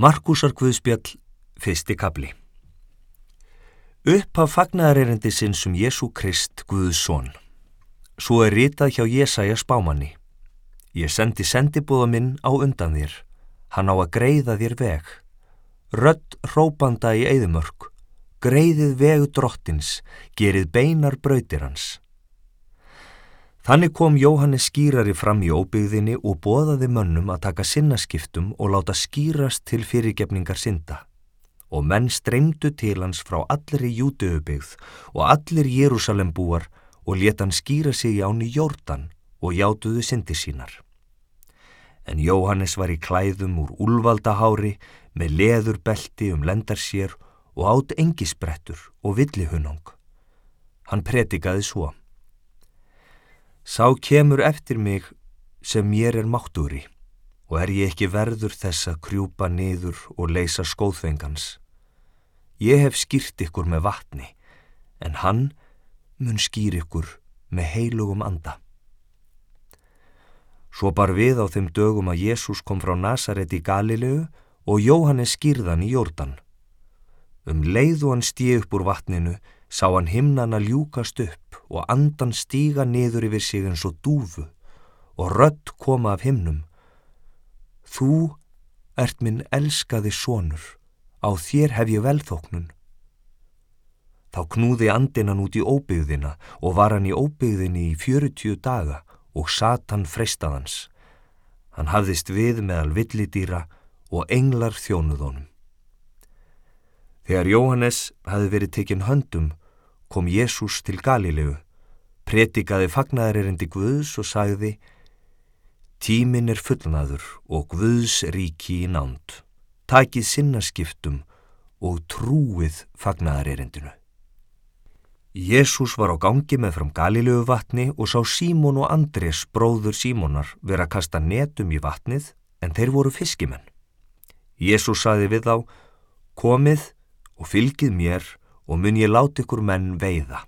Markusar Guðspjall, fyrsti kabli Upp af fagnaðarerindi sinn sem Jésu Krist Guðs són. Svo er ritað hjá Jésaja spámanni. Ég sendi sendibúða minn á undan þér. Hann á að greiða þér veg. Rött rópanda í eðumörk. Greiðið vegu drottins, gerið beinar brautir hans. Þannig kom Jóhannes skýrari fram í óbyggðinni og boðaði mönnum að taka sinnaskiptum og láta skýrast til fyrirgefningar synda. Og menn streymdu til hans frá allir í Jútiubyggð og allir Jérúsalembúar og leta hann skýra sig í áni Jórdan og játuðu syndi sínar. En Jóhannes var í klæðum úr úlvaldahári með leðurbelti um lendar sér og átt engisbrettur og villihunong. Hann pretikaði svo. Sá kemur eftir mig sem mér er máttúri og er ég ekki verður þess að krjúpa niður og leysa skóðfengans. Ég hef skýrt ykkur með vatni en hann mun skýr ykkur með heilugum anda. Svo bar við á þeim dögum að Jésús kom frá Nazaret í Galilegu og Jóhannes skýrðan í Jórdan. Um leið og hann stíð upp úr vatninu sá hann himnana ljúkast upp og andan stíga niður yfir sig eins og dúfu og rött koma af himnum. Þú ert minn elskaði sonur, á þér hef ég velþóknun. Þá knúði andinan út í óbyggðina og var hann í óbyggðinni í fjörutíu daga og satan freystaðans. Hann hafðist við meðal villidýra og englar þjónuðónum. Þegar Jóhannes hafi verið tekinn höndum kom Jésús til Galilegu, pretikaði fagnaðaririndi Guðs og sagði Tímin er fullnaður og Guðs ríki í nánd. Takið sinnaskiptum og trúið fagnaðaririndinu. Jésús var á gangi með fram Galilegu vatni og sá Símón og Andrés bróður Símónar vera að kasta netum í vatnið en þeir voru fiskimenn. Jésús saði við þá, komið og fylgið mér og mun ég láti ykkur menn veiða.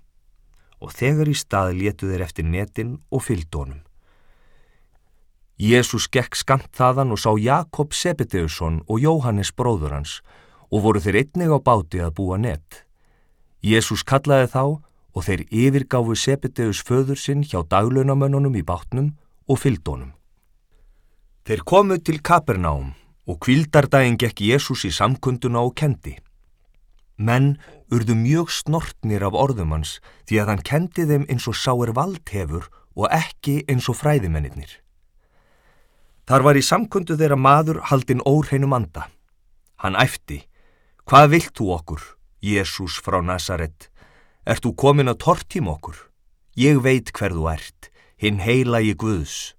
Og þegar í stað letu þeir eftir netin og fylgdónum. Jésús gekk skamt þaðan og sá Jakob Sebedeusson og Jóhannes bróður hans og voru þeir einnig á báti að búa net. Jésús kallaði þá og þeir yfirgáfu Sebedeus föður sinn hjá daglaunamönnunum í bátnum og fylgdónum. Þeir komu til Kapernaum og kvildardaginn gekk Jésús í samkunduna og kendi. Menn urðu mjög snortnir af orðum hans því að hann kendi þeim eins og sáir valdhefur og ekki eins og fræðimennir. Þar var í samkundu þeirra maður haldinn órheinum anda. Hann æfti, hvað vilt þú okkur, Jésús frá Nazaret? Ert þú komin að tortím okkur? Ég veit hver þú ert, hinn heila í Guðs.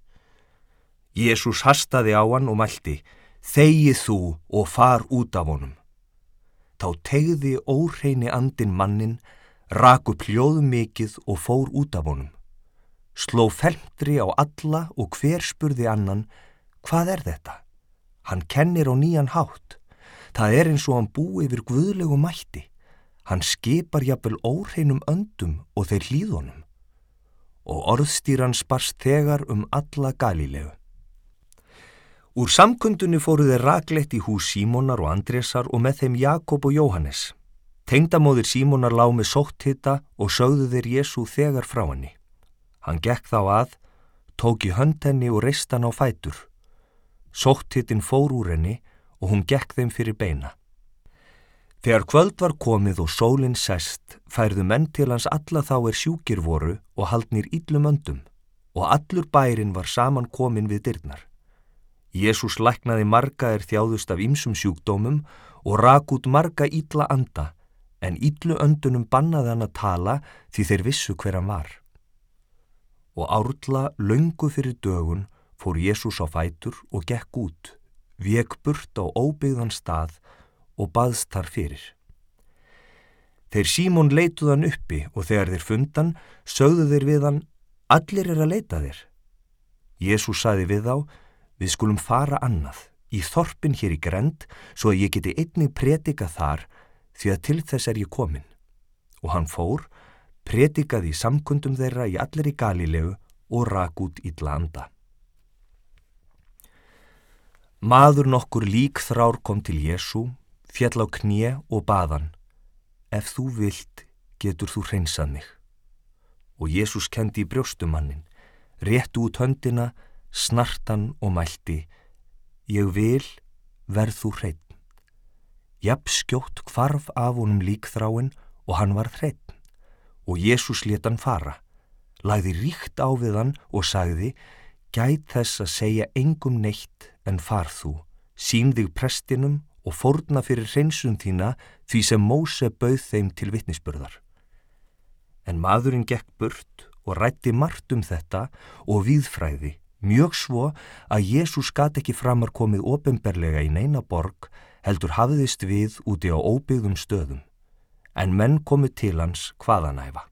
Jésús hastaði á hann og mælti, þegið þú og far út af honum. Þá tegði óhreini andin mannin, rak upp hljóð mikið og fór út af honum. Sló felmdri á alla og hver spurði annan, hvað er þetta? Hann kennir á nýjan hátt. Það er eins og hann búi yfir guðlegu mætti. Hann skipar jafnvel óhreinum öndum og þeir hlýðunum. Og orðstýran sparst þegar um alla galilegu. Úr samkundunni fóru þeir raglegt í hús Símonar og Andrésar og með þeim Jakob og Jóhannes. Tengdamóðir Símonar lág með sótthitta og sögðu þeir Jésu þegar frá henni. Hann gekk þá að, tók í hönd henni og reist hann á fætur. Sótthittin fór úr henni og hún gekk þeim fyrir beina. Þegar kvöld var komið og sólinn sest, færðu menn til hans alla þá er sjúkir voru og haldnir íllum öndum og allur bærin var saman komin við dyrnar. Jésús læknaði marga er þjáðust af ýmsum sjúkdómum og rak út marga ítla anda, en ítlu öndunum bannaði hann að tala því þeir vissu hver hann var. Og árla löngu fyrir dögun fór Jésús á fætur og gekk út, vek burt á óbyggðan stað og baðst þar fyrir. Þeir Símón leituðan uppi og þegar þeir fundan, sögðu þeir við hann, allir er að leita þér. Jésús saði við þá, Við skulum fara annað, í þorpin hér í grend, svo að ég geti einnig predika þar því að til þess er ég komin. Og hann fór, predikaði í samkundum þeirra í allir í Galilegu og rak út í landa. Maður nokkur lík þrár kom til Jésu, fjall á knje og baðan. Ef þú vilt, getur þú hreinsað mig. Og Jésús kendi í brjóstumannin, rétt út höndina, snartan og mælti. Ég vil, verð þú hreitn. Japp skjótt kvarf af honum líkþráin og hann var hreitn. Og Jésús let hann fara, lagði ríkt á við hann og sagði, gæt þess að segja engum neitt en far þú, sín þig prestinum og fórna fyrir hreinsun þína því sem Móse bauð þeim til vittnisspörðar. En maðurinn gekk burt og rætti margt um þetta og viðfræði, mjög svo að Jésús gat ekki framar komið ofinberlega í neina borg heldur hafðist við úti á óbyggðum stöðum, en menn komið til hans hvaðanæfa.